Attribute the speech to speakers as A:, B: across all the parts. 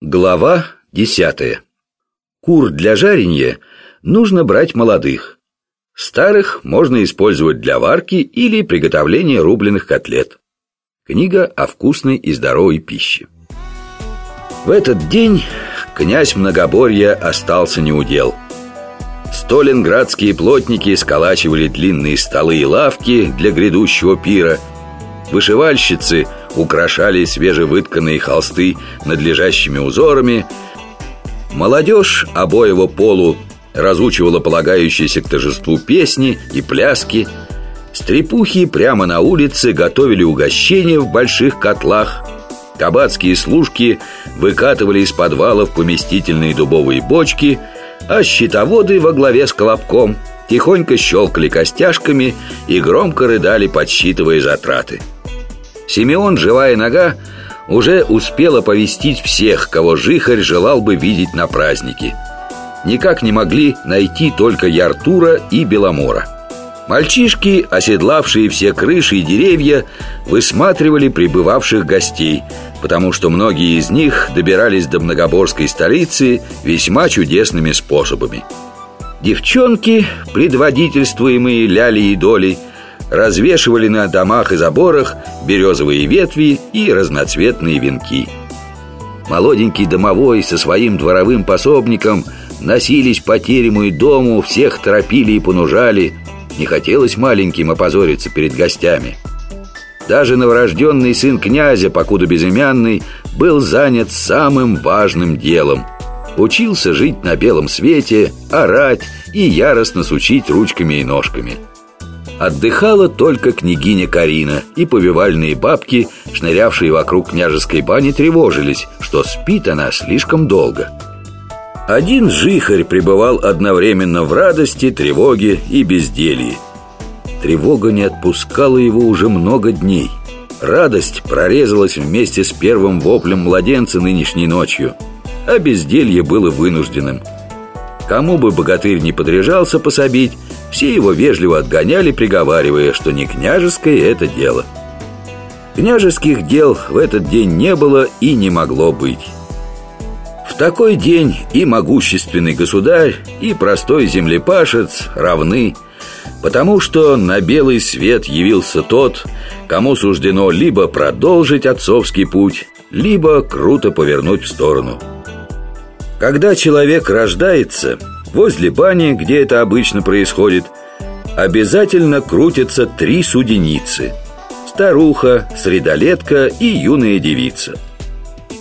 A: Глава десятая. Кур для жарения нужно брать молодых. Старых можно использовать для варки или приготовления рубленых котлет. Книга о вкусной и здоровой пище. В этот день князь Многоборья остался неудел. Сталинградские плотники сколачивали длинные столы и лавки для грядущего пира. Вышивальщицы – украшали свежевытканные холсты надлежащими узорами. Молодежь обоего полу разучивала полагающиеся к торжеству песни и пляски. Стрепухи прямо на улице готовили угощения в больших котлах. Кабацкие служки выкатывали из подвалов поместительные дубовые бочки, а щитоводы во главе с Колобком тихонько щелкали костяшками и громко рыдали, подсчитывая затраты. Симеон, живая нога, уже успел оповестить всех, кого Жихарь желал бы видеть на празднике. Никак не могли найти только Яртура и Беломора. Мальчишки, оседлавшие все крыши и деревья, высматривали прибывавших гостей, потому что многие из них добирались до Многоборской столицы весьма чудесными способами. Девчонки, предводительствуемые Лялей и Долей, развешивали на домах и заборах березовые ветви и разноцветные венки. Молоденький домовой со своим дворовым пособником носились по терему и дому, всех торопили и понужали. Не хотелось маленьким опозориться перед гостями. Даже новорожденный сын князя, покуда безымянный, был занят самым важным делом. Учился жить на белом свете, орать и яростно сучить ручками и ножками – Отдыхала только княгиня Карина И повивальные бабки, шнырявшие вокруг княжеской бани Тревожились, что спит она слишком долго. Один жихарь пребывал одновременно в радости, тревоге и безделье. Тревога не отпускала его уже много дней. Радость прорезалась вместе с первым воплем младенца нынешней ночью А безделье было вынужденным. Кому бы богатырь не подряжался пособить все его вежливо отгоняли, приговаривая, что не княжеское это дело. Княжеских дел в этот день не было и не могло быть. В такой день и могущественный государь, и простой землепашец равны, потому что на белый свет явился тот, кому суждено либо продолжить отцовский путь, либо круто повернуть в сторону. Когда человек рождается – Возле бани, где это обычно происходит, обязательно крутятся три суденицы Старуха, средолетка и юная девица.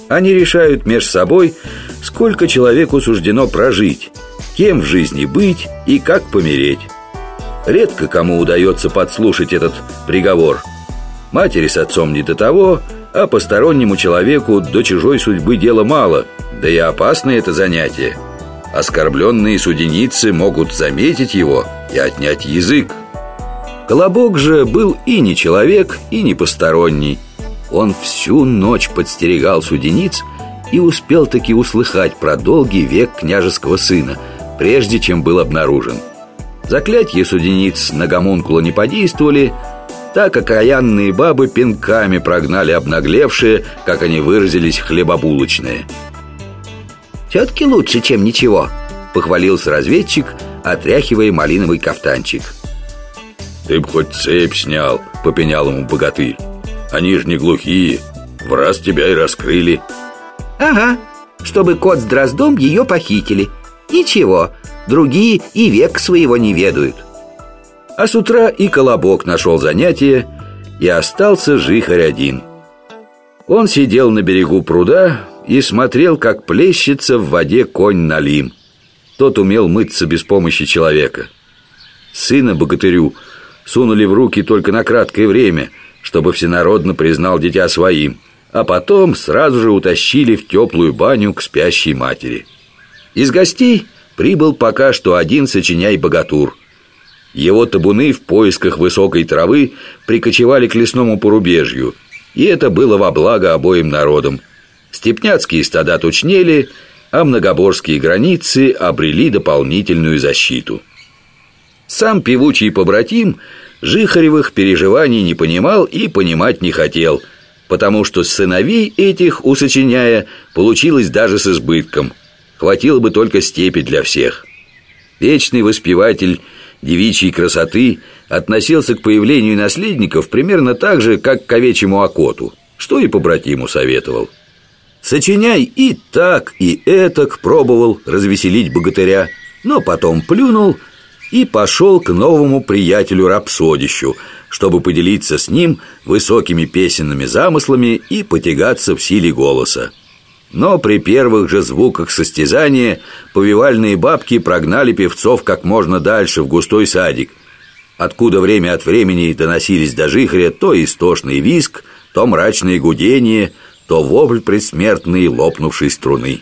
A: Они решают между собой, сколько человеку суждено прожить Кем в жизни быть и как помереть. Редко кому удается подслушать этот приговор. Матери с отцом не до того, а постороннему человеку до чужой судьбы дела мало Да и опасно это занятие – Оскорбленные суденицы могут заметить его и отнять язык. Колобок же был и не человек, и не посторонний. Он всю ночь подстерегал судениц И успел таки услыхать про долгий век княжеского сына Прежде чем был обнаружен. Заклятье судениц на гомункула не подействовали Так окаянные бабы пинками прогнали обнаглевшие, как они выразились, хлебобулочные –
B: все-таки лучше, чем ничего Похвалился разведчик, отряхивая малиновый кафтанчик.
A: Ты б хоть цепь снял, попенял ему богатырь. Они ж не глухие, в раз тебя и раскрыли
B: Ага, чтобы кот с дроздом ее похитили. Ничего, другие и век своего не ведают
A: А с утра и Колобок нашел занятие И остался жихарь один. Он сидел на берегу пруда и смотрел, как плещется в воде конь Налим. Тот умел мыться без помощи человека. Сына богатырю сунули в руки только на краткое время, чтобы всенародно признал дитя своим, а потом сразу же утащили в теплую баню к спящей матери. Из гостей прибыл пока что один сочиняй-богатур. Его табуны в поисках высокой травы прикочевали к лесному порубежью, и это было во благо обоим народам – Степняцкие стада тучнели, а многоборские границы обрели дополнительную защиту. Сам певучий побратим Жихаревых переживаний не понимал и понимать не хотел, потому что сыновей этих, усочиняя, получилось даже с избытком. Хватило бы только степи для всех. Вечный воспеватель девичьей красоты относился к появлению наследников примерно так же, как к овечьему окоту, что и побратиму советовал. Сочиняй и так, и этак пробовал развеселить богатыря, но потом плюнул и пошел к новому приятелю-рапсодищу, чтобы поделиться с ним высокими песенными замыслами и потягаться в силе голоса. Но при первых же звуках состязания повивальные бабки прогнали певцов как можно дальше в густой садик, откуда время от времени доносились до жихря то истошный виск, то мрачное гудение, то вопль предсмертной лопнувшей струны.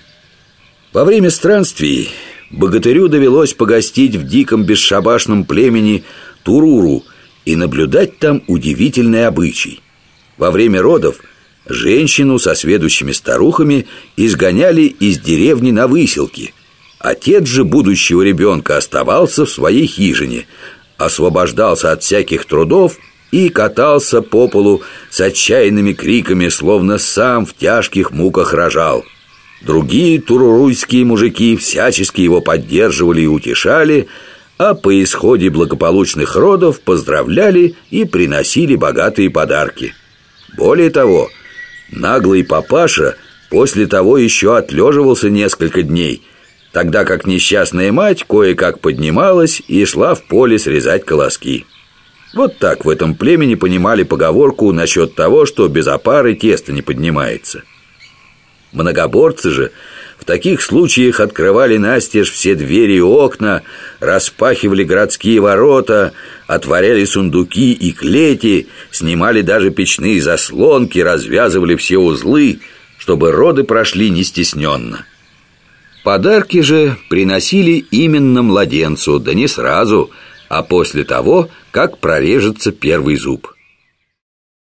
A: Во время странствий богатырю довелось погостить в диком бесшабашном племени Туруру и наблюдать там удивительный обычай. Во время родов женщину со сведущими старухами изгоняли из деревни на выселки. Отец же будущего ребенка оставался в своей хижине, освобождался от всяких трудов и катался по полу с отчаянными криками, словно сам в тяжких муках рожал. Другие туруруйские мужики всячески его поддерживали и утешали, а по исходе благополучных родов поздравляли и приносили богатые подарки. Более того, наглый папаша после того еще отлеживался несколько дней, тогда как несчастная мать кое-как поднималась и шла в поле срезать колоски. Вот так в этом племени понимали поговорку насчет того, что без опары тесто не поднимается. Многоборцы же в таких случаях открывали настежь все двери и окна, распахивали городские ворота, отворяли сундуки и клети, снимали даже печные заслонки, развязывали все узлы, чтобы роды прошли нестесненно. Подарки же приносили именно младенцу, да не сразу – а после того, как прорежется первый зуб.